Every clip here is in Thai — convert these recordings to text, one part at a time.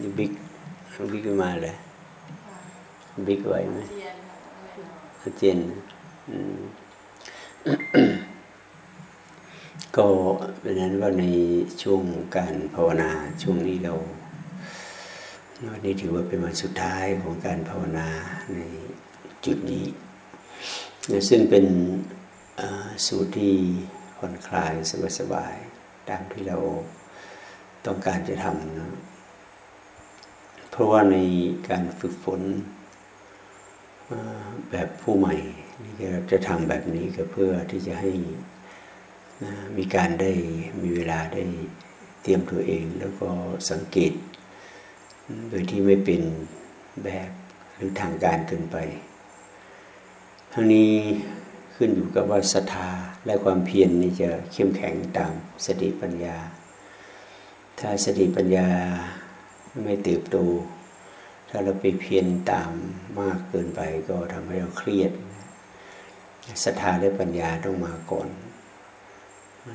นี่บิ๊กบิ๊กมาเลยบิ๊กไหวไหมอาเจียนก็เป็นนั้นว่าในช่วงการภาวนาช่วงนี้เราวันนี้ถือว่าเป็นวันสุดท้ายของการภาวนาในจุดนี้ ซึ่งเป็นสูตรที่ผ่อนคลายสบายๆตามที่เราต้องการจะทำนะ เพราะว่าในการฝึกฝนแบบผู้ใหม่จะทำแบบนี้ก็เพื่อที่จะให้มีการได้มีเวลาได้เตรียมตัวเอง แล้วก็สังเกต โดยที่ไม่เป็นแบบหรือทางการเกินไป ทั้งนี้ขึ้นอยู่กับว่าศรัทธาและความเพียรนี่จะเข้มแข็งตามสติปัญญา ถ้าสติปัญญา ไม่เติบโต ถ้าเราไปเพียรตามมากเกินไปก็ทำให้เราเครียดศรัทธาและปัญญาต้องมาก่อน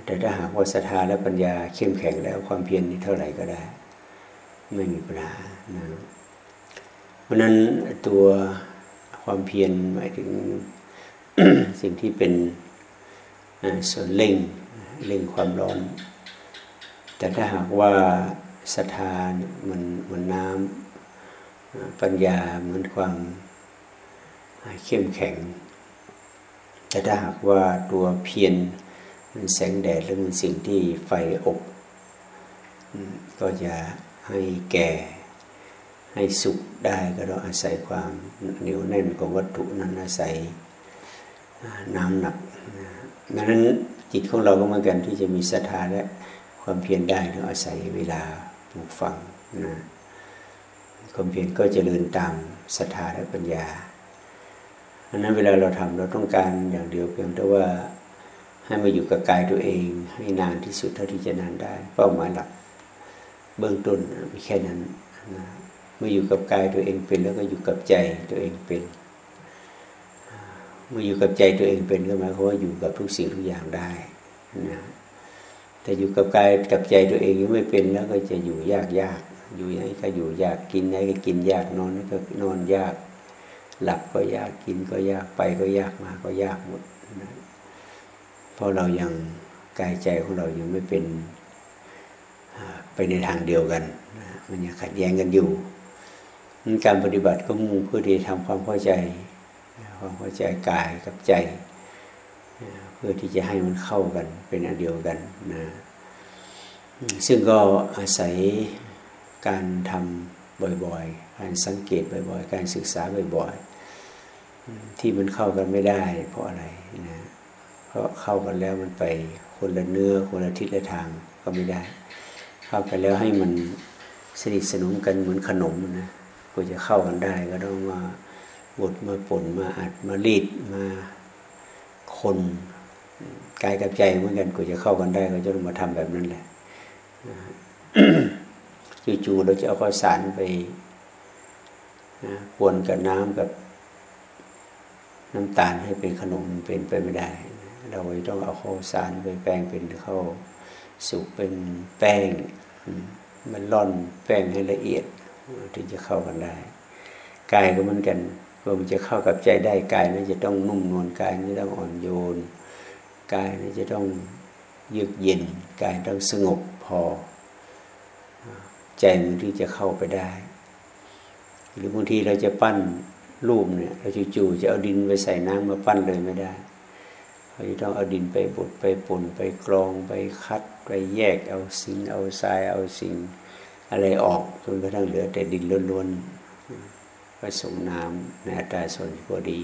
แต่ถ้าหากว่าศรัทธาและปัญญาเข้มแข็งแล้วความเพียรนี้เท่าไหร่ก็ได้ ไม่มีปัญหานะเพราะนั้นตัวความเพียรหมายถึงสิ่งที่เป็นส่วนเล่งเล่งความร้อน แต่ถ้าหากว่า ศรัทธามันเหมันน้ำปัญญาเหมือนความเข้มแข็ง แต่ถ้าหากว่าตัวเพียรมันแสงแดดหรือมันสิ่งที่ไฟอบ ก็จะให้แก่ให้สุกได้ก็ต้องอาศัยความเหนียวแน่นของวัตถุนั้นอาศัยน้ำหนักดังนั้นจิตของเราก็เหมือนกันที่จะมีศรัทธาและความเพียรได้ต้องอาศัยเวลา ปลูกฝังนะความเพียรก็จเจริญตามศรัทธาและปัญญาดังนั้นเวลาเราทำเราต้องการอย่างเดียวเพียงแต่ว่าให้มาอยู่กับกายตัวเอง ให้นานที่สุดเท่าที่จะนานได้ เป้าหมายหลัก เบื้องต้นไม่แค่นั้นนะเมื่ออยู่กับกายตัวเองเป็น แล้วก็อยู่กับใจตัวเองเป็น เมื่ออยู่กับใจตัวเองเป็นก็หมายความว่าอยู่กับทุกสิ่งทุกอย่างได้นะ แต่อยู่กับกายกับใจตัวเองยังไม่เป็นแล้วก็จะอยู่ยากยากอยู่ยังไงก็อยู่ยากกินยังไงก็กินยากนอนก็นอนยาก หลับก็ยากกินก็ยากไปก็ยากมาก็ยากหมดนะเพราะเรายังกายใจของเรายังไม่เป็นไปในทางเดียวกันมันยังขัดแย้งกันอยู่การปฏิบัติก็มุ่งเพื่อที่ทำความเข้าใจ ความเข้าใจกายกับใจ เพื่อที่จะให้มันเข้ากันเป็นอันเดียวกันนะซึ่งก็อาศัยการทำบ่อยๆ การสังเกตบ่อยๆ การศึกษาบ่อยๆ ที่มันเข้ากันไม่ได้เพราะอะไรนะ เพราะเข้ากันแล้วมันไปคนละเนื้อคนละทิศละทางก็ไม่ได้ เข้ากันแล้วให้มันสนิทสนมกันเหมือนขนมนะก็จะเข้ากันได้ก็ต้องมาบดมาป่นมาอัดมารีดมาคน กายกับใจเหมือนกันกูจะเข้ากันได้ก็จะต้องมาทำแบบนั้นแหละจู่ๆเราจะเอาข้าวสารไปปวนกับน้ำกับน้ำตาลให้เป็นขนมเป็นไปไม่ได้ เราต้องเอาข้าวสารไปแปลงเป็นข้าวสุกเป็นแป้ง มันร่อนแป้งให้ละเอียด ถึงจะเข้ากันได้กายก็เหมือนกันเพื่อมันจะเข้ากับใจได้กายนั้นจะต้องนุ่มนวลกายนี้ต้องอ่อนโยน กายนี้จะต้องเยือกเย็นกายต้องสงบพอ ใจมันที่จะเข้าไปได้ หรือบางทีเราจะปั้นรูปเนี่ยเราจู่ๆจะเอาดินไปใส่น้ำมาปั้นเลยไม่ได้เราจะต้องเอาดินไปบดไปป่นไปกรองไปคัดไปแยกเอาสิ่งเอาทรายเอาสิ่งอะไรออกจนกระทั่งเหลือแต่ดินล้วนๆผสมน้ำในอัตราส่วนพอดี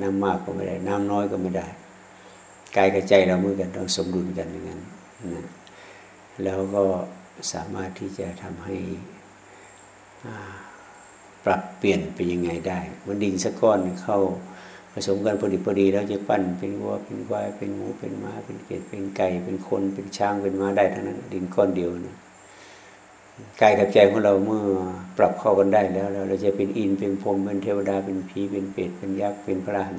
น้ำมากก็ไม่ได้ น้ำน้อยก็ไม่ได้ กายกับใจเราเมื่อกันต้องสมดุลกันอย่างนั้นนะแล้วก็สามารถที่จะทำให้ปรับเปลี่ยนไปยังไงได้มันดินสักก้อนเข้าผสมกันพอดีพอดีแล้วจะปั้นเป็นวัวเป็นควายเป็นหมูเป็นม้าเป็นเกศเป็นไก่ เป็นคนเป็นช้างเป็นม้าได้ทั้งนั้น ดินก้อนเดียวนะกายกับใจของเราเมื่อปรับเข้ากันได้แล้ว เราจะเป็นอินเป็นพรมเป็นเทวดาเป็นผีเป็นเปรตเป็นยักษ์เป็นพระหัน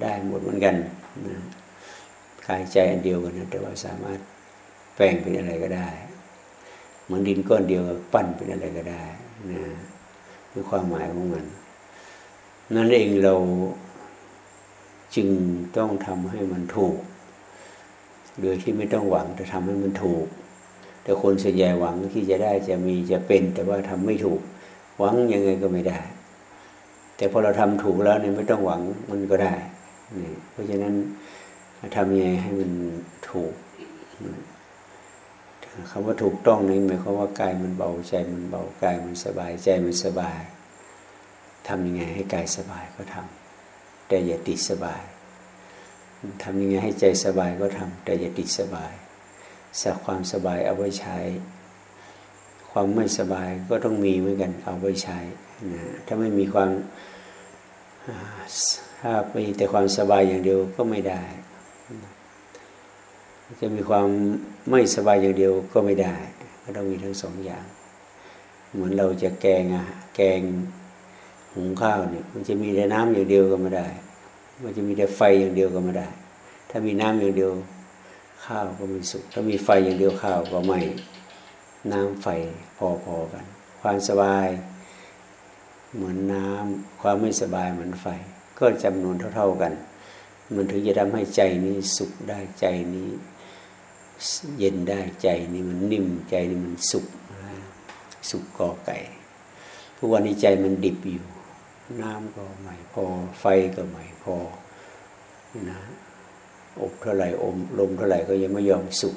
ได้หมดเหมือนกัน กายใจอันเดียวกันนะแต่ว่าสามารถแปลงเป็นอะไรก็ได้เหมือนดินก้อนเดียวปั้นเป็นอะไรก็ได้นะคือความหมายของมัน นั่นเองเราจึงต้องทำให้มันถูก โดยที่ไม่ต้องหวังจะทำให้มันถูก แต่คนส่วนใหญ่หวังที่จะได้จะมีจะเป็น แต่ว่าทำไม่ถูก หวังยังไงก็ไม่ได้ แต่พอเราทำถูกแล้วเนี่ยไม่ต้องหวังมันก็ได้ เพราะฉะนั้นทำยังไงให้มันถูกคำว่าถูกต้องนี่หมายความว่ากายมันเบาใจมันเบากายมันสบายใจมันสบายทำยังไงให้กายสบายก็ทำแต่อย่าติดสบายทำยังไงให้ใจสบายก็ทำแต่อย่าติดสบายสักความสบายเอาไว้ใช้ ความไม่สบายก็ต้องมีเหมือนกันเอาไว้ใช้นะถ้าไม่มีความ ถ้ามีแต่ความสบายอย่างเดียวก็ไม่ได้ จะมีความไม่สบายอย่างเดียวก็ไม่ได้ ก็ต้องมีทั้งสองอย่าง เหมือนเราจะแกงอะแกงหุงข้าวเนี่ยมันจะมีแต่น้ำอย่างเดียวก็ไม่ได้ มันจะมีแต่ไฟอย่างเดียวก็ไม่ได้ ถ้ามีน้ำอย่างเดียวข้าวก็ไม่สุก ถ้ามีไฟอย่างเดียวข้าวก็ไม่ น้ำไฟพอๆกัน ความสบายเหมือนน้ำความไม่สบายเหมือนไฟ ก็จำนวนเท่า ๆกัน มันถึงจะทำให้ใจนี้สุขได้ใจนี้ เย็นได้ใจนี่มันนิ่มใจนี่มันสุขสุขกอไก่ทุกวันนี้ใจมันดิบอยู่ น้ำก็ไม่พอไฟก็ไม่พอนะอบเท่าไหร่อมลมเท่าไหร่ก็ยังไม่ยอมสุข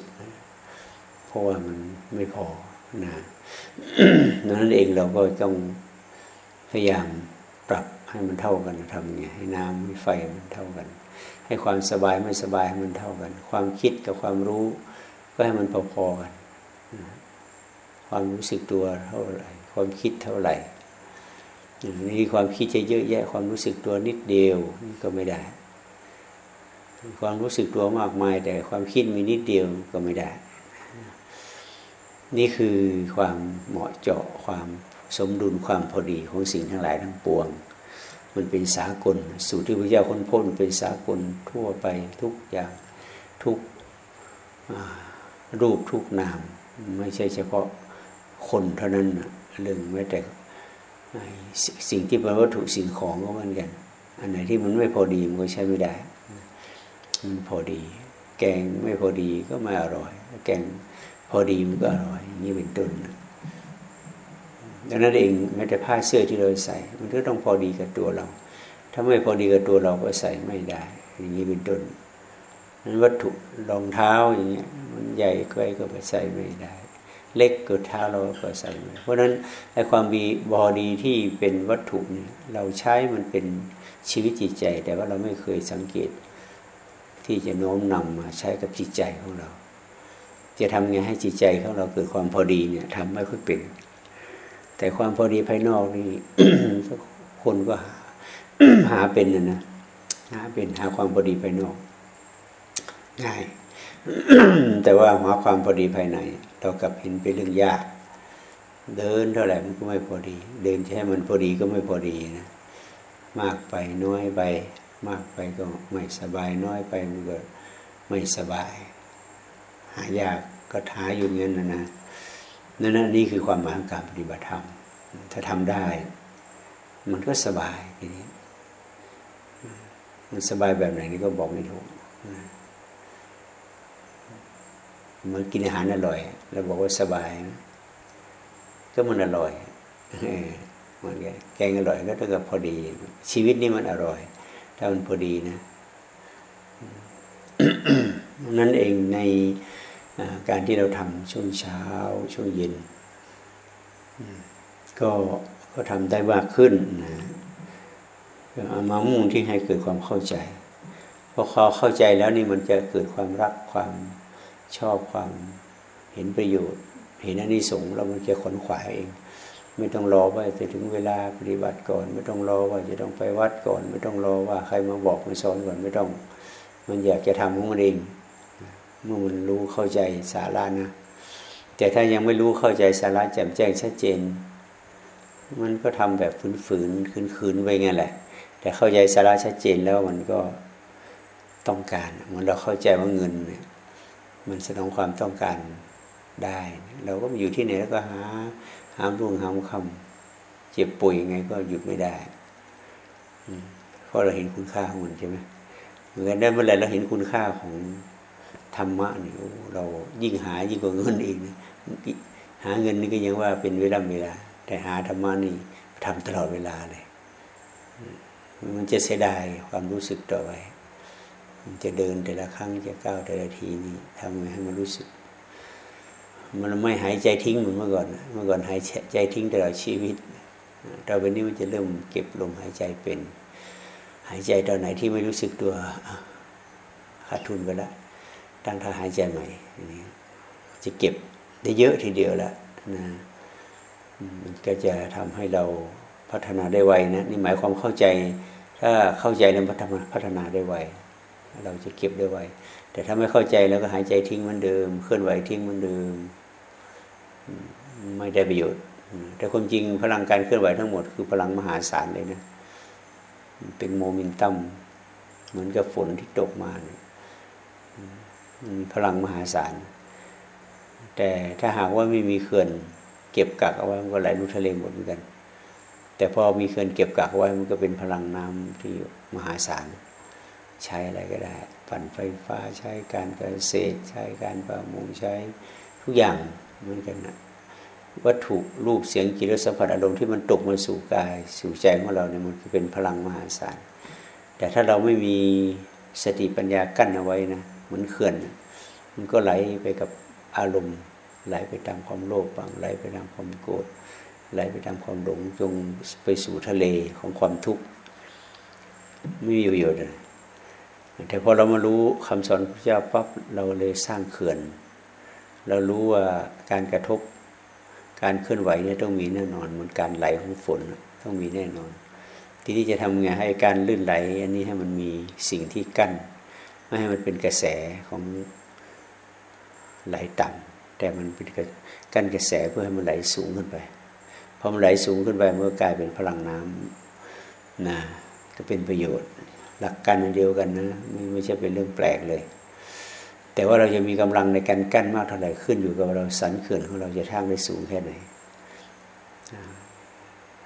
เพราะว่ามันไม่พอนะนั้นเองเราก็ต้องพยายามปรับ ให้มันเท่ากันทำไงให้น้ำให้ไฟมันเท่ากัน ให้ความสบายไม่สบายมันเท่ากัน ความคิดกับความรู้ ก็ให้มันพอๆกัน ความรู้สึกตัวเท่าไหร่ ความคิดเท่าไหร่นี่ความคิดจะเยอะแยะ ความรู้สึกตัวนิดเดียวนี่ก็ไม่ได้ ความรู้สึกตัวมากมาย แต่ความคิดมีนิดเดียวก็ไม่ได้ นี่คือความเหมาะเจาะความสมดุลความพอดีของสิ่งทั้งหลายทั้งปวง มันเป็นสากล สูตรที่พระเจ้าค้นพบเป็นสากลทั่วไปทุกอย่างทุกรูปทุกนาม ไม่ใช่เฉพาะคนเท่านั้นเรื่องแม้แต่สิ่งที่เป็นวัตถุสิ่งของก็เหมือนกัน อันไหนที่มันไม่พอดีมันก็ใช้ไม่ได้มันพอดี แกงไม่พอดีก็ไม่อร่อย แกงพอดีมันก็อร่อยนี่เป็นต้น ดังนั้นเองแม้แต่ผ้าเสื้อที่เราใส่ มันก็ต้องพอดีกับตัวเรา ถ้าไม่พอดีกับตัวเราก็ใส่ไม่ได้ อย่างนี้เป็นต้นนั้นวัตถุรองเท้าอย่างเงี้ยมันใหญ่ก็ก็ไปใส่ไม่ได้ เล็กก็เท้าเราก็ใส่ไม่เพราะฉะนั้นไอ้ความมีบอดีที่เป็นวัตถุเนี่ยเราใช้มันเป็นชีวิตจิตใจ แต่ว่าเราไม่เคยสังเกต ที่จะโน้มนำมาใช้กับจิตใจของเรา จะทำไงให้จิตใจของเราเกิดความพอดีเนี่ยทำไม่ค่อยเป็น แต่ความพอดีภายนอกนี่คนก็หาหาเป็นนะนะหาเป็นหาความพอดีภายนอกง่ายแต่ว่าหาความพอดีภายใน เรากับเห็นเป็นเรื่องยาก เดินเท่าไหร่มันก็ไม่พอดี เดินแค่มันพอดีก็ไม่พอดีนะมากไปน้อยไป มากไปก็ไม่สบายน้อยไปมันก็ไม่สบาย หายากก็หาอยู่เงี้ยนะนะ นั่นนี่คือความหมายของการปฏิบัติธรรม ถ้าทำได้ มันก็สบายทีนี้ มันสบายแบบไหนนี่ก็บอกไม่ถูกมันกินอาหารอร่อยเราบอกว่าสบาย ก็มันอร่อยมันแกงอร่อยก็ต้องกับพอดี ชีวิตนี่มันอร่อย ถ้ามันพอดีนะนั่นเองใน การที่เราทำช่วงเช้า ช่วงเย็น ก็ก็ทำได้มากขึ้นนะเอามามุ่งที่ให้เกิดความเข้าใจพอเขาเข้าใจแล้วนี่มันจะเกิดความรักความชอบความเห็นประโยชน์ เห็นอนิสงส์เรามันจะขนขวายเอง ไม่ต้องรอว่าจะถึงเวลาปฏิบัติก่อน ไม่ต้องรอว่าจะต้องไปวัดก่อน ไม่ต้องรอว่าใครมาบอกมาสอนก่อนไม่ต้อง มันอยากจะทำของมันเอง เมื่อมันรู้เข้าใจสาระนะ แต่ถ้ายังไม่รู้เข้าใจสาระแจ่มแจ้งชัดเจน มันก็ทำแบบฝืนๆคืนๆไปงั้นแหละ แต่เข้าใจสาระชัดเจนแล้วมันก็ต้องการเหมือนเราเข้าใจว่าเงินเนี่ยมันแสดงความต้องการได้ เราก็อยู่ที่ไหนแล้วก็หาหามรุ่งหามคำเจ็บป่วยยังไงก็หยุดไม่ได้เพราะเราเห็นคุณค่าของมันใช่ไหมเหมือนกันได้เมื่อไรเราเห็นคุณค่าของ ธรรมะนี่เรายิ่งหายิ่งกว่าเงินเองนะหาเงินนี่ก็ยังว่าเป็นเวลาเวลา แต่หาธรรมะนี่ทำตลอดเวลาเลยมันจะเสียดายความรู้สึกต่อไปมันจะเดินแต่ละครั้งจะก้าวแต่ละทีนี่ทำไงให้มันรู้สึก มันไม่หายใจทิ้งเหมือนเมื่อก่อนเมื่อก่อนหายใจทิ้งตลอดชีวิตต่อไปนี้มันจะเริ่มเก็บลมหายใจเป็น หายใจตอนไหนที่ไม่รู้สึกตัวขาดทุนไปแล้ว ตั้งท่าหายใจใหม่จะเก็บได้เยอะทีเดียวแล้วนะมันก็จะทำให้เราพัฒนาได้ไวนะนี่หมายความเข้าใจ ถ้าเข้าใจแล้วพัฒนาพัฒนาได้ไวเราจะเก็บได้ไวแต่ถ้าไม่เข้าใจแล้วก็หายใจทิ้งเหมือนเดิม เคลื่อนไหวทิ้งเหมือนเดิม ไม่ได้ประโยชน์แต่ความจริงพลังการเคลื่อนไหวทั้งหมดคือพลังมหาศาลเลยนะเป็นโมเมนตัมเหมือนกับฝนที่ตกมาเนี่ย พลังมหาศาล แต่ถ้าหากว่าไม่มีเขื่อนเก็บกักเอาไว้มันก็ไหลลงทะเลหมดเหมือนกัน แต่พอมีเขื่อนเก็บกักไว้มันก็เป็นพลังน้ำที่มหาศาล ใช้อะไรก็ได้ ปั่นไฟฟ้าใช้การเกษตร ใช้การประมงใช้ทุกอย่างเหมือนกันนะวัตถุรูปเสียงกลิ่นรสสัมผัสอารมณ์ที่มันตกมาสู่กายสู่ใจของเราเนี่ยมันเป็นพลังมหาศาล แต่ถ้าเราไม่มีสติปัญญากั้นเอาไว้นะ เหมือนเขื่อน มันก็ไหลไปกับอารมณ์ ไหลไปตามความโลภบางไหลไปตามความโกรธไหลไปตามความหลงจงไปสู่ทะเลของความทุกข์ไม่มีประโยชน์เลยแต่พอเรามารู้คำสอนพระเจ้าปั๊บเราเลยสร้างเขื่อน เรารู้ว่าการกระทบการเคลื่อนไหวเนี่ยต้องมีแน่นอนเหมือนการไหลของฝนต้องมีแน่นอน ทีนี้จะทำไงให้การลื่นไหล อันนี้ให้มันมีสิ่งที่กั้น ไม่ให้มันเป็นกระแสของไหลต่ำแต่มันเป็นกั้นกระแสเพื่อให้มันไหลสูงขึ้นไปพอมันไหลสูงขึ้นไปเมื่อกลายเป็นพลังน้ำนะก็เป็นประโยชน์ หลักการเดียวกันนะไม่ไม่ใช่เป็นเรื่องแปลกเลย แต่ว่าเราจะมีกำลังในการกั้นมากเท่าไหร่ขึ้นอยู่กับเราสันเขื่อนของเราจะท่างได้สูงแค่ไหน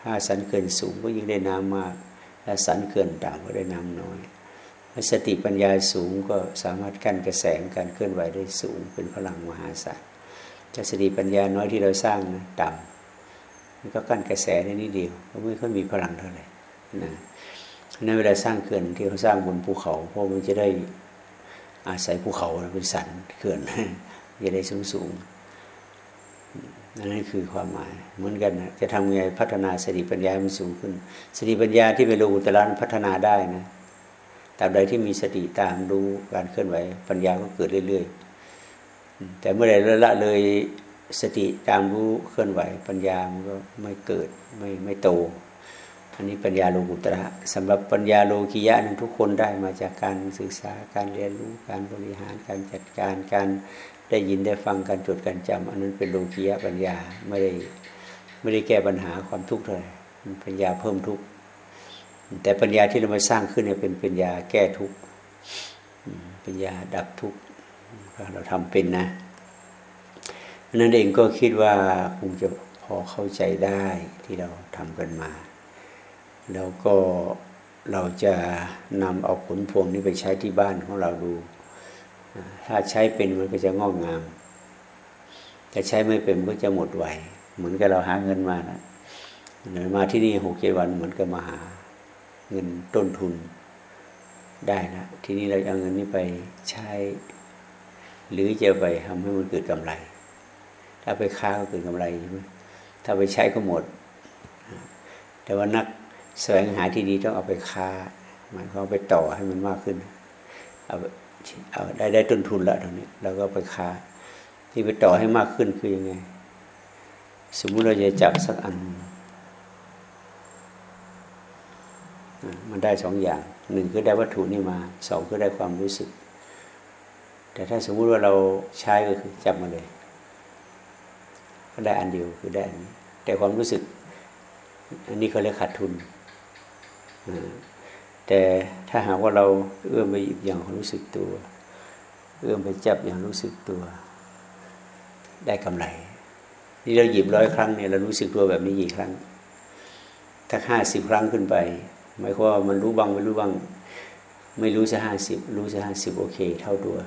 ถ้าสันเขื่อนสูงก็ยิ่งได้น้ำมากถ้าสันเขื่อนต่ำก็ได้น้ำน้อย สติปัญญาสูงก็สามารถกั้นกระแสการเคลื่อนไหวได้สูงเป็นพลังมหาศาลแต่สติปัญญาน้อยที่เราสร้างนะต่ำมันก็กั้นกระแสได้นิดเดียวก็ไม่ค่อยมีพลังเท่าไหร่นะในเวลาสร้างเขื่อนที่เขาสร้างบนภูเขาเพราะมันจะได้อาศัยภูเขาเป็นสันเขื่อนจะได้สูงสูงนั่นคือความหมายเหมือนกันนะจะทำไงพัฒนาสติปัญญามันสูงขึ้นสติปัญญาที่เป็นโลกุตระพัฒนาได้นะ ตาบใดที่มีสติตามรู้การเคลื่อนไหวปัญญาก็เกิดเรื่อยๆ แต่เมื่อใดละเลยสติตามรู้เคลื่อนไหวปัญญามันก็ไม่เกิดไม่ไม่โต อันนี้ปัญญาโลกุตระสำหรับปัญญาโลกิยะนั้นทุกคนได้มาจากการศึกษาการเรียนรู้การบริหารการจัดการการได้ยินได้ฟังการจดการจำอันนั้นเป็นโลกิยะปัญญาไม่ได้ไม่ได้แก้ปัญหาความทุกข์เลยปัญญาเพิ่มทุกข์ แต่ปัญญาที่เรามาสร้างขึ้นเนี่ยเป็นปัญญาแก้ทุกข์ปัญญาดับทุกข์เราทำเป็นนะนั่นเองก็คิดว่าคงจะพอเข้าใจได้ที่เราทำกันมา แล้วก็เราจะนำเอาผลพวงนี้ไปใช้ที่บ้านของเราดู ถ้าใช้เป็นมันก็จะงอกงาม แต่ใช้ไม่เป็นมันก็จะหมดไวเหมือนกับเราหาเงินมานะมาที่นี่หกเจ็ดวันเหมือนกับมาหา เงินต้นทุนได้นะ ทีนี้เราเอาเงินนี้ไปใช้ หรือจะไปทำให้มันเกิดกำไร ถ้าไปค้าก็เกิดกำไรใช่ไหมถ้าไปใช้ก็หมด แต่ว่านักแสวงหาที่ดีต้องเอาไปค้ามายควาไปต่อให้มันมากขึ้น เอาเอาได้ได้ต้นทุนล้วตรงนี้เราก็ไปค้า ที่ไปต่อให้มากขึ้นคือยังไง สมมุติเราจะจับสักอัน มันได้สองอย่างหนึ่งคือได้วัตถุนี่มาสองคือได้ความรู้สึก แต่ถ้าสมมุติว่าเราใช้ก็คือจับมาเลย ก็ได้อันเดียวคือได้อันนี้แต่ความรู้สึก อันนี้เขาเรียกขาดทุนแต่ถ้าหากว่าเราเอื้อมไปหยิบอย่างความรู้สึกตัว เอื้อมไปจับอย่างรู้สึกตัว ได้กำไรนี่เราหยิบร้อยครั้งเนี่ยเรารู้สึกตัวแบบนี้กี่ครั้ง ถ้าห้าสิบครั้งขึ้นไป หมายความว่ามันรู้บ้างไม่รู้บ้าง ไม่รู้จะห้าสิบรู้จะห้าสิบโอเค เท่าตัว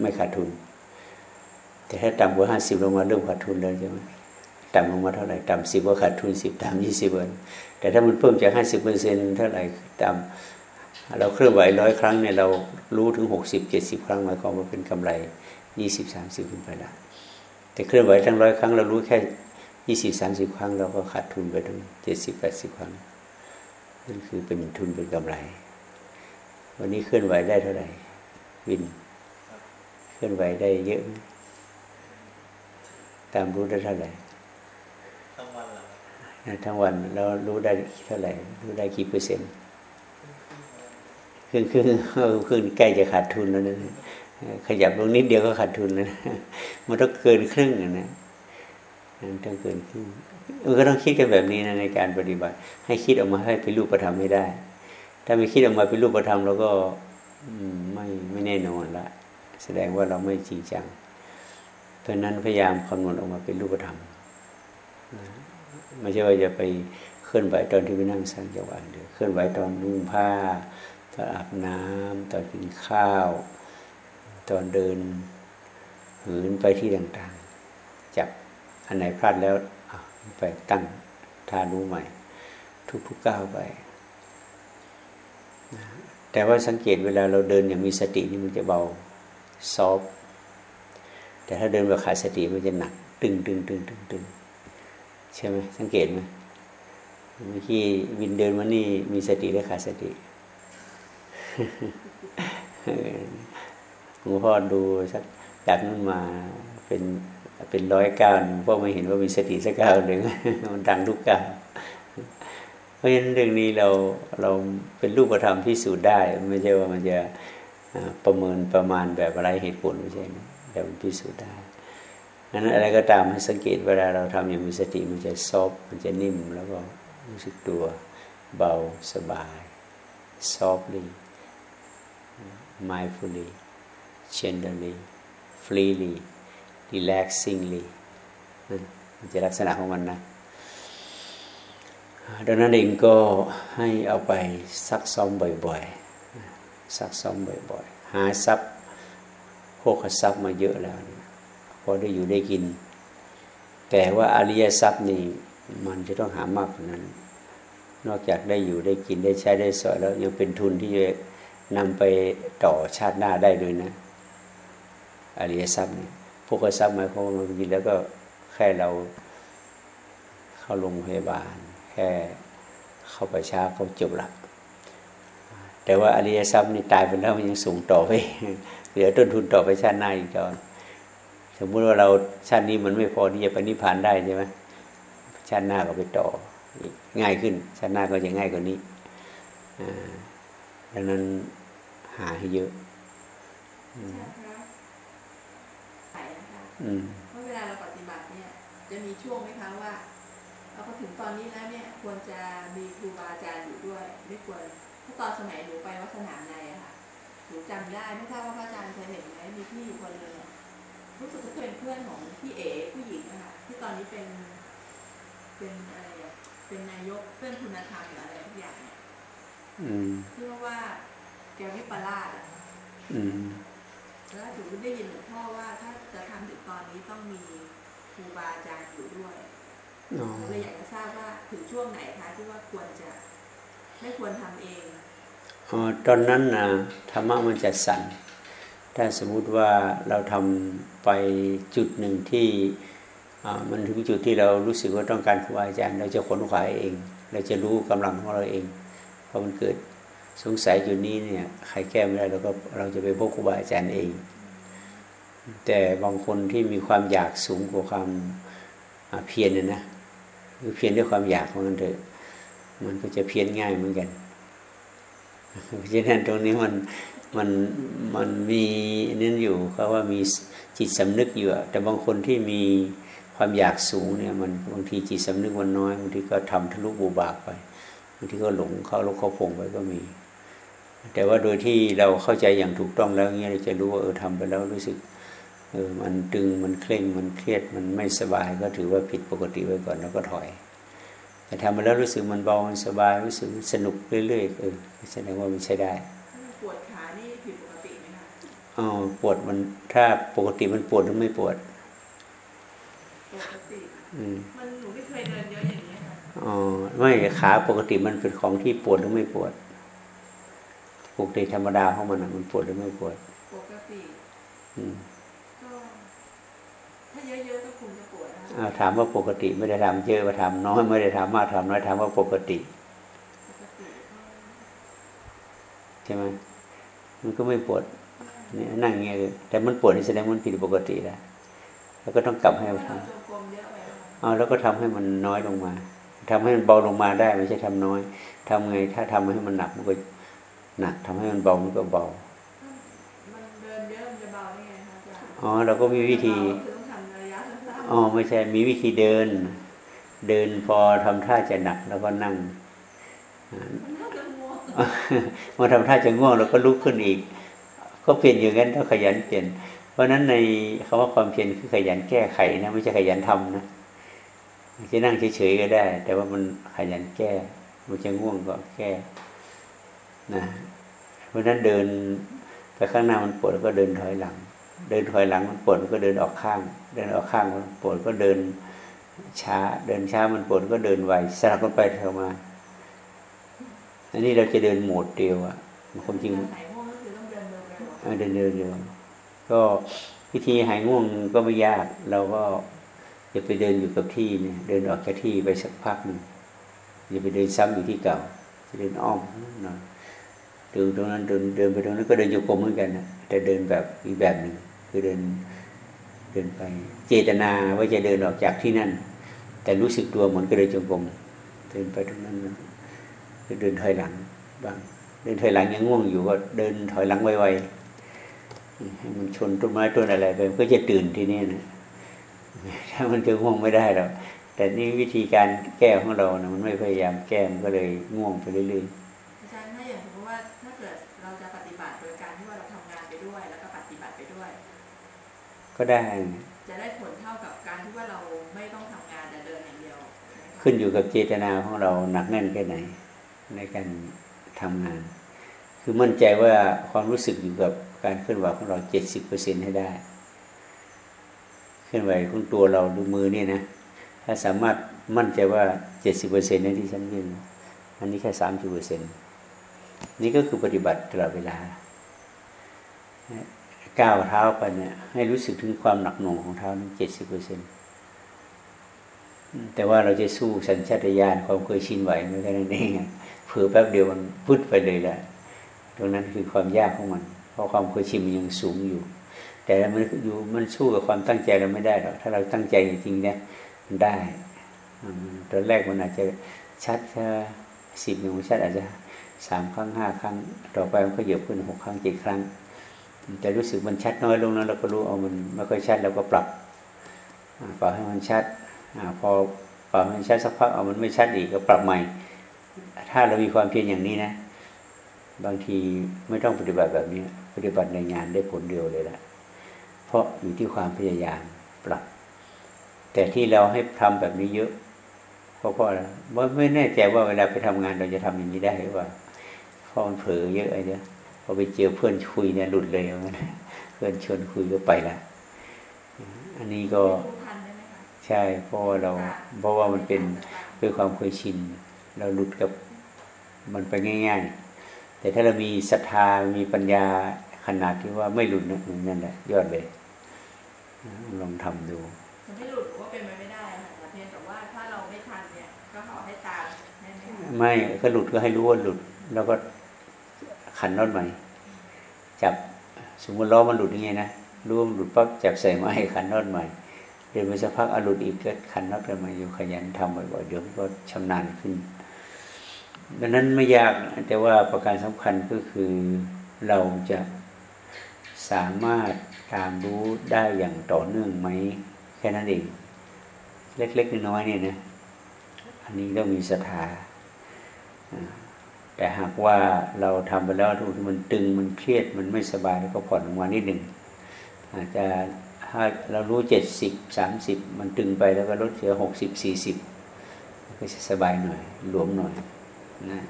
ไม่ขาดทุน แต่ถ้าต่ำกว่าห้าสิบลงมาเริ่มขาดทุนเลยใช่ไหมต่ำลงมาเท่าไหร่ต่ำสิบก็ขาดทุนสิบต่ำยี่สิบเปอร์แต่ถ้ามันเพิ่มจากห้าสิบเปอร์เซ็นเท่าไหร่ต่ำเราเคลื่อนไหวร้อยครั้งเนี่ยเรารู้ถึงหกสิบเจ็ดสิบครั้งหมายความว่าเป็นกำไรยี่สิบสามสิบขึ้นไปล้แต่เคลื่อนไหวทั้งร้อยครั้งเรารู้แค่ยี่สิบสามสิบครั้งเราก็ขาดทุนไปถึงเจ็ดสิบแปดสิบครั้ง นั่นคือเป็นทุนเป็นกำไร วันนี้เคลื่อนไหวได้เท่าไหร่วิน เคลื่อนไหวได้เยอะไหมตามรู้ได้เท่าไหร่ทั้งวันทั้งวันแล้วรู้ได้เท่าไหร่ รู้ได้กี่เปอร์เซ็นต์ครึ่งครึ่งครึ่งใกล้จะขาดทุนแล้วนะขยับลงนิดเดียวก็ขาดทุนแล้วมันต้องเกินครึ่งนะต้องเกินครึ่ง มันก็ต้องคิดกันแบบนี้นะในการปฏิบัติ ให้คิดออกมาให้เป็นรูปธรรมไม่ได้ ถ้าไม่คิดออกมาเป็นรูปธรรมเราก็ไม่ไม่แน่นอนละ แสดงว่าเราไม่จริงจัง เพราะนั้นพยายามคำนวณออกมาเป็นรูปธรรมไม่ใช่ว่าจะไปเคลื่อนไหวตอนที่ไปนั่งสังจังหวะเดียวเคลื่อนไหวตอนนุ่งผ้าตอนอาบน้ำตอนกินข้าว ตอนเดิน หืนไปที่ต่างๆ จับอันไหนพลาดแล้ว ไปตั้งทารู้ใหม่ ทุกๆก้าวไปแต่ว่าสังเกตเวลาเราเดินอย่างมีสตินี่มันจะเบาซอฟแต่ถ้าเดินแบบขาดสติมันจะหนัก ตึงตึงตึงตึงตึงใช่ไหมสังเกตไหมเมื่อกี้วินเดินมานี่มีสติได้ขาดสติหลวงพ่อดูสักจากนั้นมาเป็น เป็นร้อยก้าวพ่อไม่เห็นว่ามีสติสักก้าวหนึ่งมันดังทุกก้าวเพราะฉะนั้นเรื่องนี้เราเราเป็นรูปธรรมพิสูจน์ได้ไม่ใช่ว่ามันจะประเมินประมาณแบบอะไรเหตุผลไม่ใช่นะแต่มันพิสูจน์ได้นั้นอะไรก็ตามให้สังเกตเวลาเราทำอย่างมีสติมันจะซอฟมันจะนิ่มแล้วก็รู้สึกตัวเบาสบาย softly mindfully tenderly freely relaxingly มันจะลักษณะของมันนะ ดังนั้นเองก็ให้เอาไปซักซ้อมบ่อยๆ ซักซ้อมบ่อยๆ หาทรัพย์พวกทรัพย์มาเยอะแล้วพอได้อยู่ได้กิน แต่ว่าอริยทรัพย์นี่มันจะต้องหามากกว่านั้น นอกจากได้อยู่ได้กินได้ใช้ได้สอยแล้วยังเป็นทุนที่จะนำไปต่อชาติหน้าได้ด้วยนะ อริยทรัพย์เนี่ย พวกทรัพย์หมายความว่าบางทีแล้วก็แค่เราเข้าโรงพยาบาล แค่เข้าไปช้าเขาจบละแต่ว่าอริยทรัพย์นี่ตายไปแล้วมันยังสูงต่อไปเหลือต้นทุนต่อไปชาติหน้าอีกจอนสมมุติว่าเราชาตินี้มันไม่พอที่จะไปนิพพานได้ใช่ไหมชาติหน้าก็ไปต่อง่ายขึ้น ชาติหน้าก็จะง่ายกว่านี้ดังนั้นหาให้เยอะ เพราะเวลาเราปฏิบัติเนี่ย จะมีช่วงไหมคะว่าเราพอถึงตอนนี้แล้วเนี่ย ควรจะมีครูบาอาจารย์อยู่ด้วยไม่ควรเพราะตอนสมัยหนูไปวัดสนามในอะค่ะหนูจำได้ไม่ทราบว่าพระอาจารย์เคยเห็นไหมมีพี่คนหนึ่งรู้สึกจะเป็นเพื่อนของพี่เอ๋ผู้หญิงนะคะที่ตอนนี้เป็น เป็นอะไรอะเป็นนายกเพื่อนคุณธรรมหรืออะไรทุกอย่างเนี่ยที่ว่าแกวิปลาสอะ แล้วถือได้ยินหลวงพ่อว่าถ้าจะทำถึงตอนนี้ต้องมีครูบาอาจารย์อยู่ด้วยเลยอยากจะทราบว่าถึงช่วงไหนคะที่ว่าควรจะไม่ควรทำเองอตอนนั้นนะธรรมะมันจะสั่นถ้าสมมุติว่าเราทำไปจุดหนึ่งที่มันถึงจุดที่เรารู้สึกว่าต้องการครูบาอาจารย์ เราจะขนขวายเอง เราจะรู้กำลังของเราเองพอมันเกิด สงสัยอยู่นี้เนี่ย ใครแก้ไม่ได้เราก็เราจะไปพบครูบาอาจารย์เอง แต่บางคนที่มีความอยากสูงกว่าความเพียรเนี่ยนะคือเพียรด้วยความอยากของมันเถอะมันก็จะเพี้ยนง่ายเหมือนกันเพราะฉะนั้นตรงนี้มันมันมันมีนั่นอยู่เขาว่ามีจิตสำนึกอยู่แต่บางคนที่มีความอยากสูงเนี่ย มันบางทีจิตสำนึกมันน้อยบางทีก็ทำทะลุบูบากไปบางทีก็หลงเข้าลกเข้าพงไปก็มี แต่ว่าโดยที่เราเข้าใจอย่างถูกต้องแล้วเงี้ยเราจะรู้ว่าเออทำไปแล้วรู้สึกเออมันตึงมันเคร่งมันเครียดมันไม่สบายก็ถือว่าผิดปกติไว้ก่อนแล้วก็ถอย แต่ทำมาแล้วรู้สึกมันเบามันสบายรู้สึกสนุกเรื่อยๆเออแสดงว่ามันใช้ได้ปวดขานี่ผิดปกติไหมคะอ๋อปวดมันถ้าปกติมันปวดหรือไม่ปวดปกติอืมมันหนูไม่เคยเดินเยอะอย่างนี้ยค่ะอ๋อไม่ขาปกติมันเป็นของที่ปวดหรือไม่ปวดป กติธรรมดาของมันอะมันปวดหรือไม่ปวดปกติอืมก็ถ้าเยอะๆก็คงจะปวดนะคะอ่าถามว่าปกติไม่ได้ทำเยอะมาทำน้อยไม่ได้ทำมากทำน้อยถามว่าปกติปกติก็ใช่ไหมมันก็ไม่ปวดเนี่ยนั่งเงี้ยเลยแต่มันปวดนี่แสดงว่ามันผิดปกติแล้วแล้วก็ต้องกลับให้มันทเราจงกรมเยอะไปแล้วำเอาแล้วก็ทำให้มันน้อยลงมาทำให้มันเบาลงมาได้ไม่ใช่ทำน้อยทำไงถ้าทำให้มันหนักมันก็ หนักทำให้มันเบามันก็เบามันเดินเยอะมันจะเบาได้ไงคะอาจารย์อ๋อเราก็มีวิธีคือต้องทำระยะสั้นอ๋อไม่ใช่มีวิธีเดิน เดินพอทำท่าจะหนักแล้วก็นั่งๆมันน่าจะง่วงมาทำท่าจะง่วงแล้วก็ลุกขึ้นอีก ก็เปลี่ยนอย่างนั้นต้องขยันเปลี่ยน เพราะฉะนั้นในคำว่าความเพียรคือขยันแก้ไขนะไม่ใช่ขยันทำนะจะนั่งเฉยๆก็ได้ แต่ว่ามันขยันแก้ มันจะง่วงก็แก้นะเพ ราะฉะนั้นเดินไปข้างหน้ามันปวดแล้วก็เดินถอยหลัง เดินถอยหลังมันปวดก็เดินออกข้าง เดินออกข้างมันปวดก็เดินช้า เดินช้ามันปวดก็เดินไวสลับกันไปเท่ามาอันนี้เราจะเดินโหมดเดียวอะความจริงหายง่วงก็คือต้องเดินเร็วๆเออเดินเดียวก็วิธีหายง่วงก็ไม่ยาก เราก็อย่าไปเดินอยู่กับที่เนี่ยเดินออกจากที่ไปสักพักหนึ่งอย่าไปเดินซ้ำอยู่ที่เก่าจะเดินอ้อมหน่อย เดินตรงนั้นเดินเดินไปตรงนั้นก็เดินโยกมเหมือนกันนะแต่เดินแบบอีกแบบหนึ่งคือเดินเดินไป เจตนาว่าจะเดินออกจากที่นั่น แต่รู้สึกตัวเหมือนก็เดินจงกรมเดินไปตรงนั้นนะก็เดินถอยหลังบ้างเดินถอยหลังยังง่วงอยู่ก็เดินถอยหลังไวๆให้มันชนต้นไม้ต้นอะไรไปมันก็จะตื่นที่นี่นะถ้ามันจะง่วงไม่ได้หรอกแต่นี่วิธีการแก้ของเรานะมันไม่พยายามแก้มันก็เลยง่วงไปเรื่อยอ ก็ได้ จะได้ผลเท่ากับการที่ว่าเราไม่ต้องทำงานแต่เดินอย่างเดียวใช่ไหมคะขึ้นอยู่กับเจตนาของเราหนักแน่นแค่ไหน ในการทำงาน คือมั่นใจว่าความรู้สึกอยู่กับการเคลื่อนไหวของเราเจ็ดสิบเปอร์เซ็นให้ได้ เคลื่อนไหวของตัวเราดูมือเนี่ยนะ ถ้าสามารถมั่นใจว่าเจ็ดสิบเปอร์เซ็นในที่ฉันยืนอันนี้แค่สามสิบเปอร์เซ็นนี่ก็คือปฏิบัติตลอดเวลา ก้าวเท้าไปเนี่ย ให้รู้สึกถึงความหนักหน่วงของเท้านั้นเจ็ดสิบเปอร์เซ็นแต่ว่าเราจะสู้สัญชาตญาณความเคยชินไหวไม่ได้นั่นเองเผื่อแป๊บเดียวมันพุดไปเลยแหละตรงนั้นคือความยากของมัน เพราะความเคยชินมันยังสูงอยู่ แต่มันอยู่มันสู้กับความตั้งใจเราไม่ได้หรอกถ้าเราตั้งใจจริงๆเนี่ยมันได้ตอนแรกมันอาจจะชัดแค่สิบหนึ่งชัดอาจจะสามครั้งห้าครั้ง ต่อไปมันก็เหยียบขึ้นหกครั้งเจ็ดครั้ง แต่รู้สึกมันชัดน้อยลงนั้นเราก็รู้เอามันไม่ค่อยชัดเราก็ปรับปรับให้มันชัดอพอปรับให้มันชัดสักพักเอามันไม่ชัดอีกก็ปรับใหม่ ถ้าเรามีความเพียรอย่างนี้นะ บางทีไม่ต้องปฏิบัติแบบนี้ ปฏิบัติในงานได้ผลเดียวเลยละเพราะอยู่ที่ความพยายามปรับ แต่ที่เราให้ทำแบบนี้เยอะเพราะเพราะอะไรว่าไม่แน่ใจว่าเวลาไปทำงานเราจะทำอย่างนี้ได้หรือเปล่าเพราะมันเผลอเยอะไอ้เนี่ย อไปเจอเพื่อนคุยเนี่ยหลุดเลยอย่างนั้นเพื่อนชวนคุยก็ไปละอันนี้ก็รู้ทันได้ไหมคะใช่เพราะว่าเรา เพราะว่ามันเป็นด้วยความเคยชิน เราหลุดกับมันไปง่าย ๆ แต่ถ้าเรามีศรัทธามีปัญญาขนาดที่ว่าไม่หลุดนะนั่นแหละยอดเลยลองทำดูมันไม่หลุดว่าเป็นไปไม่ได้ค่ะแต่เพียงแต่ว่าถ้าเราไม่ทันเนี่ยก็ขอให้ตามแน่ๆไม่ก็หลุดก็ให้รู้ว่าหลุด แล้วก็ ขันน็อตใหม่ จับสมมติล้อมันหลุดยังไงนะรู้ว่ามันหลุดปั๊บจับใส่ไม้ขันน็อตใหม่เดินไปสักพักอาหลุดอีกก็ขันน็อตกันม่อยู่ขยันทำบ่อยๆเดี๋ยวก็ชำนาญขึ้น ดังนั้นไม่ยากแต่ว่าประการสำคัญก็คือเราจะสามารถตามรู้ได้อย่างต่อเนื่องไหมแค่นั้นเอง เล็กๆน้อยๆเนี่ยนะอันนี้ต้องมีศรัทธา แต่หากว่าเราทำไปแล้วทุกที่มันตึงมันเครียดมันไม่สบายแล้วก็ผ่อนลงมานิดหนึ่งอาจจะถ้าเรารู้เจ็ดสิบสามสิบมันตึงไปแล้วก็ลดเหลือหกสิบสี่สิบก็จะสบายหน่อย หลวมหน่อยนะ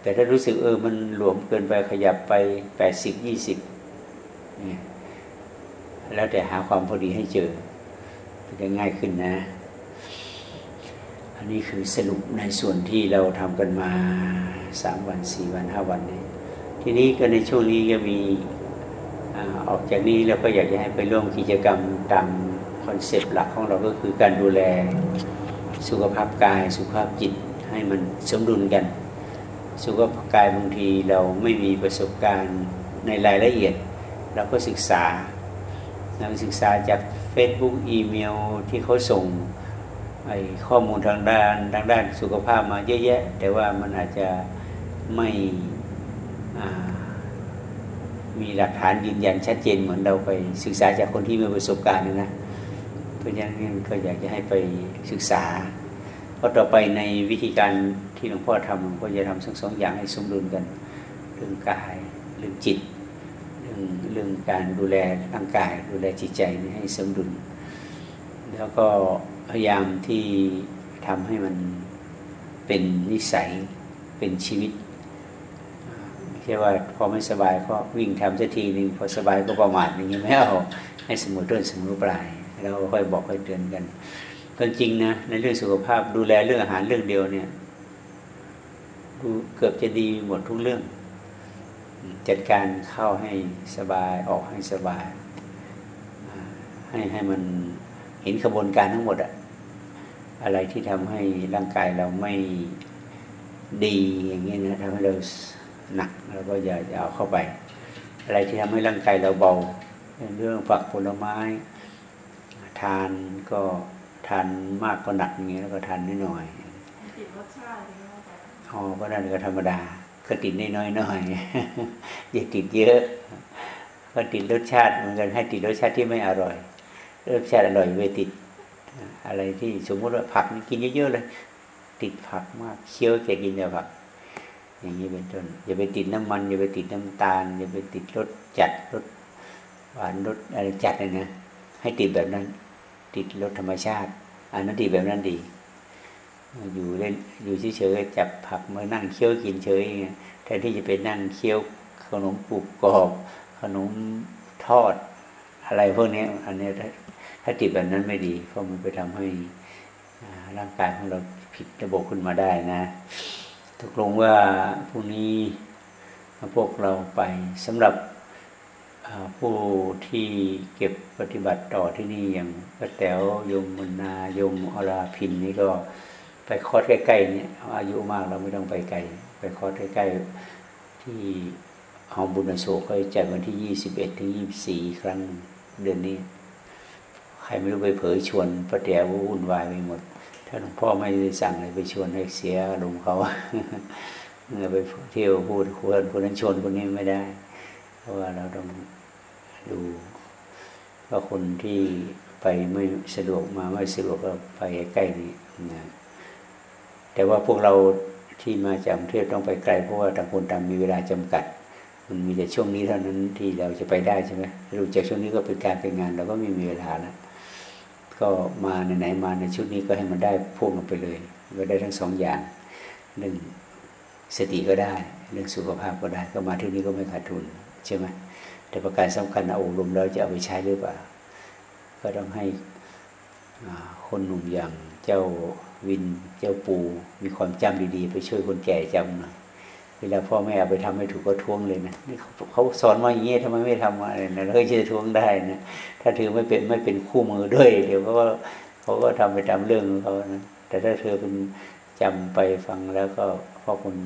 แต่ถ้ารู้สึกเออมันหลวมเกินไปขยับไปแปดสิบยี่สิบเนี่ยแล้วแต่หาความพอดีให้เจอจะง่ายขึ้นนะ อันนี้คือสรุปในส่วนที่เราทำกันมา สามวันสี่วันห้าวันนี้ ทีนี้ก็ในช่วงนี้ก็มีออกจากนี้เราก็อยากจะให้ไปร่วมกิจกรรมตามคอนเซปต์หลักของเราก็คือการดูแลสุขภาพกายสุขภาพจิตให้มันสมดุลกัน สุขภาพกายบางทีเราไม่มีประสบการณ์ในรายละเอียด เราก็ศึกษาเราศึกษาจาก Facebook อีเมลที่เขาส่งไอ้ข้อมูลทางด้านทางด้านสุขภาพมาเยอะแยะ แต่ว่ามันอาจจะ ไม่มีหลักฐานยืนยันชัดเจนเหมือนเราไปศึกษาจากคนที่มีประสบการณ์นะเพราะฉะนั้นก็อยากจะให้ไปศึกษาเพราะต่อไปในวิธีการที่หลวงพ่อทำหลวงพ่อจะทำทั้งสองอย่างให้สมดุลกัน เรื่องกายเรื่องจิตเรื่องเรื่องการดูแลร่างกาย ดูแลจิตใจให้สมดุล แล้วก็พยายามที่ทำให้มันเป็นนิสัยเป็นชีวิต ใช่ว่าพอไม่สบายก็วิ่งทำสักทีหนึ่งพอสบายก็ประมาทอย่างนี้ไม่เอาให้สมุดต้นสมุดปลายเราค่อยบอกค่อยเตือนกันก็จริงนะในเรื่องสุขภาพดูแลเรื่องอาหารเรื่องเดียวเนี่ยดูเกือบจะดีหมดทุกเรื่อง จัดการเข้าให้สบายออกให้สบายให้ให้มันเห็นกระบวนการทั้งหมดอะอะไรที่ทำให้ร่างกายเราไม่ดีอย่างนี้นะทำให้เรา หนักแล้วก็อย่าเอาเข้าไป อะไรที่ทำให้ร่างกายเราเบาเรื่องฝักผลไม้ ทานก็ทานมากก็หนักอย่างเงี้ยแล้วก็ทานน้อยหน่อยติดรสชาติอ๋อก็นั่นก็ธรรมดาก็ติดน้อยๆหน่อยอย่าติดเยอะก็ติดรสชาติเหมือนกันให้ติดรสชาติที่ไม่อร่อยรสชาติอร่อยไปติด อะไรที่สมมติว่าผักกินเยอะๆเลย ติดผักมากเคี้ยวแกกินแต่ผัก อย่างนี้เป็นต้นอย่าไปติดน้ำมันอย่าไปติดน้ำตาลอย่าไปติดรสจัดรสหวานรสอะไรจัดเลยนะให้ติดแบบนั้น ติดรสธรรมชาติอันนั้นดีแบบนั้นดี อยู่เล่นอยู่เฉยๆจับผักมานั่งเคี้ยวกินเฉยแทนที่จะไปนั่งเคี้ยวขนมปุกกรอบ ขนมทอด อะไรพวกนี้อันนี้ถ้าติดแบบนั้นไม่ดีเพราะมันไปทำให้ร่างกายของเราผิดระบบขึ้นมาได้นะ ตกลงว่าพรุ่งนี้พวกเราไปสำหรับผู้ที่เก็บปฏิบัติต่อที่นี่อย่างพระแต๋วยมมนายมอราพินนี่ก็ไปคอร์ดใกล้ๆเนี่ยอายุมากเราไม่ต้องไปไกล ไปคอร์ดใกล้ๆที่หอบุญโศกก็จัดวันที่ยี่สิบเอ็ดถึงยี่บสี่ครั้งเดือนนี้ ใครไม่รู้ไปเผยชวนพระแต๋ววุ่นวายไปหมด ถ้าหลวงพ่อไม่ได้สั่งเลยไปชวนให้เสียลมเขาไปเที่ยวพูดควรคนนั้นชวนคนนี้ไม่ได้ เพราะว่าเราต้องดูว่าคนที่ไปไม่สะดวกมาไม่สะดวกก็ไปใกล้นี้นะแต่ว่าพวกเราที่มาจากกรุงเทพต้องไปไกลเพราะว่าต่างคนต่างมีเวลาจำกัด มันมีแต่ช่วงนี้เท่านั้นที่เราจะไปได้ใช่ไหมรู้จากช่วงนี้ก็เป็นการเป็นงาน เราก็ไม่มีเวลาแล้ว ก็มาไหนๆมาในชุดนี้ก็ให้มันได้พ่วงกันไปเลยก็ได้ทั้งสองอย่างหนึ่งสติก็ได้เรื่องสุขภาพก็ได้ก็มาที่นี้ก็ไม่ขาดทุนใช่ไหมแต่ประการสำคัญเอาลมเราจะเอาไปใช้หรือเปล่า ก็ต้องให้คนหนุ่มอย่างเจ้าวินเจ้าปูมีความจำดีๆ ไปช่วยคนแก่จำหน่อย เวลาพ่อแม่เอาไปทำให้ถูกก็ท้วงเลยนะนี่เขาสอนมาอย่างนี้ทำไมไม่ทำอะไรนะเราก็จะท้วงได้นะถ้าเธอไม่เป็นไม่เป็นคู่มือด้วยเดี๋ยวเขาก็เขาก็ทำไปตามเรื่องของเขานะแต่ถ้าเธอเป็นจำไปฟังแล้วก็พ่อคุณ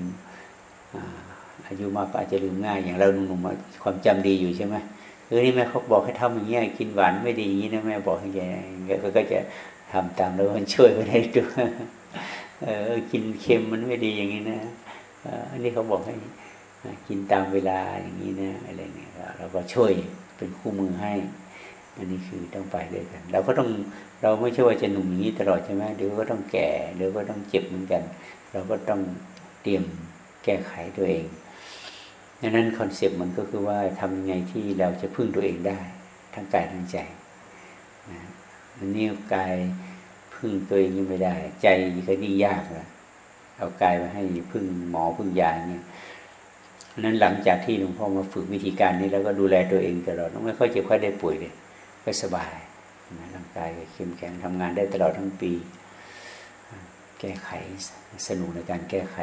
อายุมากก็อาจจะลืมง่าย อย่างเราหนุ่มๆความจำดีอยู่ใช่ไหมเออนี่แม่เขาบอกให้ทำอย่างเงี้ยกินหวานไม่ดีอย่างนี้นะแม่บอกให้แกก็ก็จะทำตามแล้วมันช่วยไปได้ด้วยเออกินเค็มมันไม่ดีอย่างนี้นะ อันนี้เขาบอกให้กินตามเวลาอย่างนี้นะอะไรเนี่ยเราก็ช่วยเป็นคู่มือให้ อันนี้คือต้องไปด้วยกัน เราก็ต้องเราไม่ใช่ว่าจะหนุ่มอย่างนี้ตลอดใช่ไหมเดี๋ยวก็ต้องแก่เดี๋ยวก็ต้องเจ็บเหมือนกัน เราก็ต้องเตรียมแก้ไขตัวเองดังนั้นคอนเซปต์มันก็คือว่าทำยังไงที่เราจะพึ่งตัวเองได้ทั้งกายทั้งใจนะอันนี้กายพึ่งตัวเองยังไม่ได้ ใจก็นี่ยากละ เอากายมาให้พึ่งหมอพึ่งยาเนี่ยนั้นหลังจากที่หลวงพ่อมาฝึกวิธีการนี้แล้วก็ดูแลตัวเองตลอดไม่ค่อยเจ็บค่อยได้ป่วยเลยก็สบายร่างกายเข้มแข็งทำงานได้ตลอดทั้งปี แก้ไขสนุกในการแก้ไข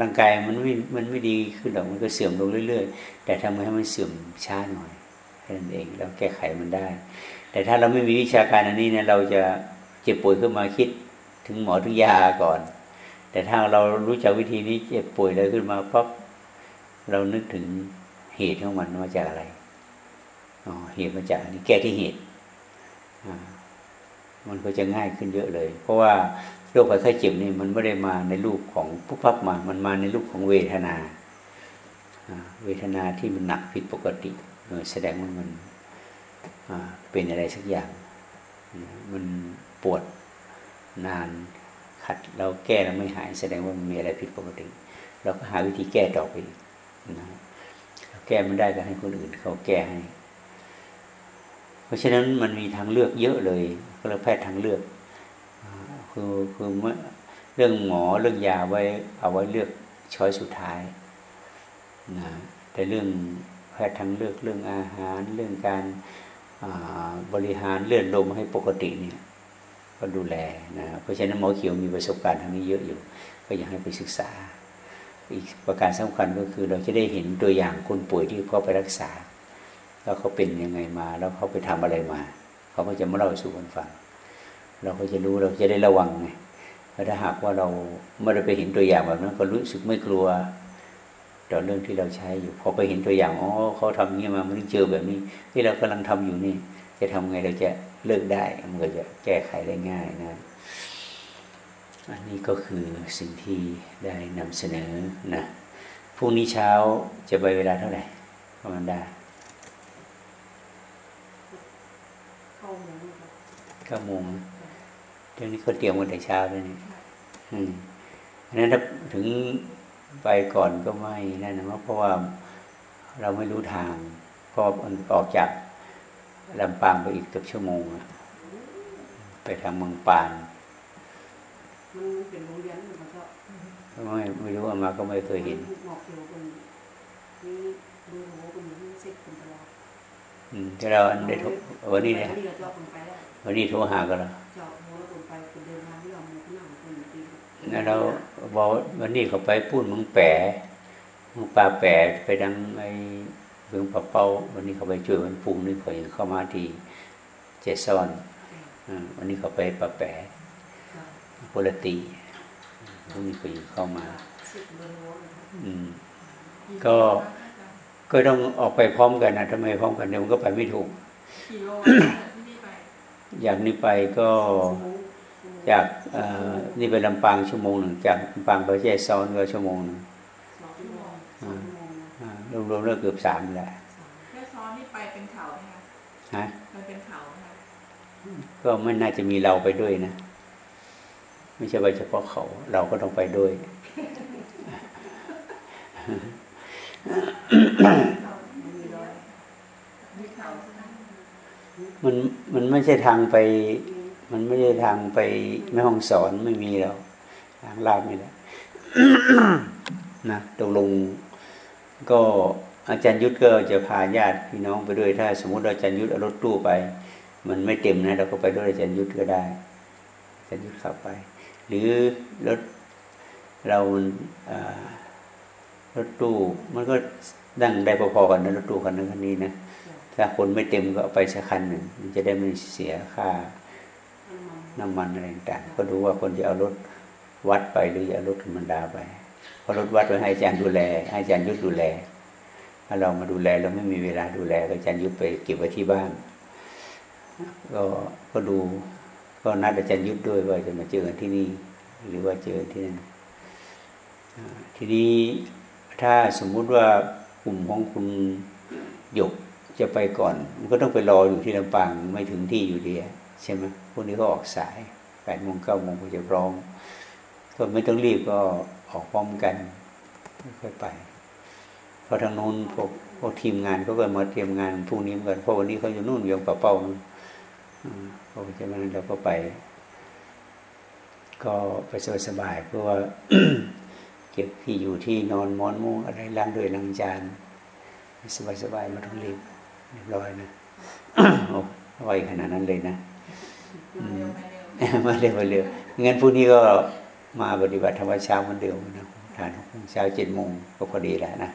ร่างกายมันไม่มันไม่ดีขึ้นหรอกมันก็เสื่อมลงเรื่อย ๆ แต่ทำให้มันเสื่อมช้าหน่อยแค่นั้นเองแล้วแก้ไขมันได้ แต่ถ้าเราไม่มีวิชาการอันนี้เนี่ยเราจะเจ็บป่วยขึ้นมาคิด ถึงหมอถึงยาก่อน แต่ถ้าเรารู้จักวิธีนี้เจ็บป่วยเลยขึ้นมาปั๊บเรานึกถึงเหตุของมันมาจากอะไรอ๋อเหตุมาจากนนี้แก้ที่เหตุมันก็จะง่ายขึ้นเยอะเลย เพราะว่าโรคภัยไข้เจ็บนี่มันไม่ได้มาในรูปของผู้พับมา มันมาในรูปของเวทนา เวทนาที่มันหนักผิดปกติแสดงว่ามันเป็นอะไรสักอย่าง มันปวดนาน ขัด เราแก้แล้วไม่หายแสดงว่ามันมีอะไรผิดปกติ เราก็หาวิธีแก้ต่อไปนะแก้ไม่ได้ก็ให้คนอื่นเขาแก้ให้ เพราะฉะนั้นมันมีทางเลือกเยอะเลยก็เลยแพทย์ทางเลือกคือคือเมื่อเรื่องหมอเรื่องยาไว้เอาไว้เลือกช้อยสุดท้ายนะแต่เรื่องแพทย์ทางเลือกเรื่องอาหารเรื่องการบริหารเลือนลมให้ปกติเนี่ย ก็ดูแลนะเพราะฉะนั้นหมอเขียวมีประสบการณ์ทางนี้เยอะอยู่ ก็อยากให้ไปศึกษา อีกประการสำคัญก็คือเราจะได้เห็นตัวอย่างคนป่วยที่เขาไปรักษา แล้วเขาเป็นยังไงมา แล้วเขาไปทำอะไรมา เขาก็จะมาเล่าสู่กันฟัง เราก็จะรู้เราจะได้ระวังไงถ้าหากว่าเราไม่ได้ไปเห็นตัวอย่างแบบนั้นก็รู้สึกไม่กลัวต่อเรื่องที่เราใช้อยู่ พอไปเห็นตัวอย่างอ๋อเขาทำอย่างนี้มามันเจอแบบนี้ที่เรากำลังทำอยู่นี่ จะทำไงเราจะ เลิกได้มันก็จะแก้ไขได้ง่ายนะ อันนี้ก็คือสิ่งที่ได้นำเสนอนะพรุ่งนี้เช้าจะไปเวลาเท่าไหร่ประมาณได้เก้าโมงเรื่องนี้เขาเตรียมกันแต่เช้าเลยนี่อืมนั้นถ้าถึงไปก่อนก็ไม่นั่นนะเพราะว่าเราไม่รู้ทางพอออกจาก ลำปางไปอีกเกือบชั่วโมงอะไปทางเมืองปานมันเป็นโรงเรียนมันก็ไม่ไม่รู้มาก็ไม่เคยเห็นอืมที่เราได้ทุกวันนี้เนี่ยวันนี้โทรหากันแล้วแล้วเราบอกวันนี้เขาไปพูดมึงแปะมึงปลาแปะไปดังไอ้ เรื่องปะเป้าวันนี้เขาไปช่วยวันปุ่งนี่เขายังเข้ามาที่เจซ่อนวันนี้เขาไปปะแปะโพลตีวันนี้เขายังเข้ามาอืมก็ก็ต้องออกไปพร้อมกันนะทำไมพร้อมกันเดี๋ยวมันก็ไปไม่ถูกอย่างนี้ไปก็จากนี่ไปลำปางชั่วโมงหนึ่งจากลำปางไปแย่ซ้อนก็ชั่วโมงหนึ่ง รวมๆแล้วเกือบสามแหละแย่ซ้อนนี่ไปเป็นเขาไหมคะฮะมันเป็นเขาค่ะก็ไม่น่าจะมีเราไปด้วยนะ ไม่ใช่ไปเฉพาะเขา เราก็ต้องไปด้วยมันมันไม่ใช่ทางไป มันไม่ได้ทางไปแม่ห้องสอนไม่มีแล้วทางลาดไม่ได้นะตกลง ก็อาจารย์ยุทธก็จะพาญาติพี่น้องไปด้วยถ้า สมมติอาจารย์ยุทธเอารถตู้ไป มันไม่เต็มนะเราก็ไปด้วยอาจารย์ยุทธก็ได้อาจารย์ยุทธขับไป หรือรถเรารถตู้มันก็นั่งได้พอๆกันนะรถตู้คันนั้นคันนี้นะถ้าคนไม่เต็มก็เอาไปสักคันหนึ่งมันจะได้ไม่เสียค่าน้ำมันอะไรต่างก็ดูว่าคนจะเอารถวัดไปหรือจะเอารถธรรมดาไป พอรถวัดไปให้อาจารย์ดูแล ให้อาจารย์ยุดดูแลถ้าเรามาดูแลเราไม่มีเวลาดูแลก็อาจารย์ยุดไปเก็บไว้ที่บ้าน ก็ก็ดูก็นัดอาจารย์ยุดด้วยว่าจะมาเจอกันที่นี่ หรือว่าเจอที่นั่นทีนี้ถ้าสมมุติว่ากลุ่มของคุณหยกจะไปก่อน มันก็ต้องไปรออยู่ที่ลำปางไม่ถึงที่อยู่ดีใช่ไหมพวกนี้ก็ออกสายแปดโมงเก้าโมงก็จะพร้อมก็ไม่ต้องรีบก็ ออกพร้อมกันค่อยไป เพราะทางนู้นพวกพวกทีมงานเขาก็มาเตรียมงานพรุ่งนี้เหมือนกันเพราะวันนี้เขาอยู่นู่นยงป่าเป้าอืมเพราะฉะนั้นเราก็ไป ก็ไปสบายๆเพราะว่าเก็บที่อยู่ที่นอนมอนมุ้งอะไรล้างด้วยล้างจานสบายๆมาต้องรีบเรียบร้อยนะโอ้ไวขนาดนั้นเลยนะมาเร็วมาเร็วมาเร็วมาเร็วงั้นพรุ่งนี้ก็ มาปฏิบัติธรรมเช้าเหมือนเดิมนะทานหกโมงเช้าเจ็ดโมงก็พอดีแล้วนะ